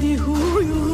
的忽悠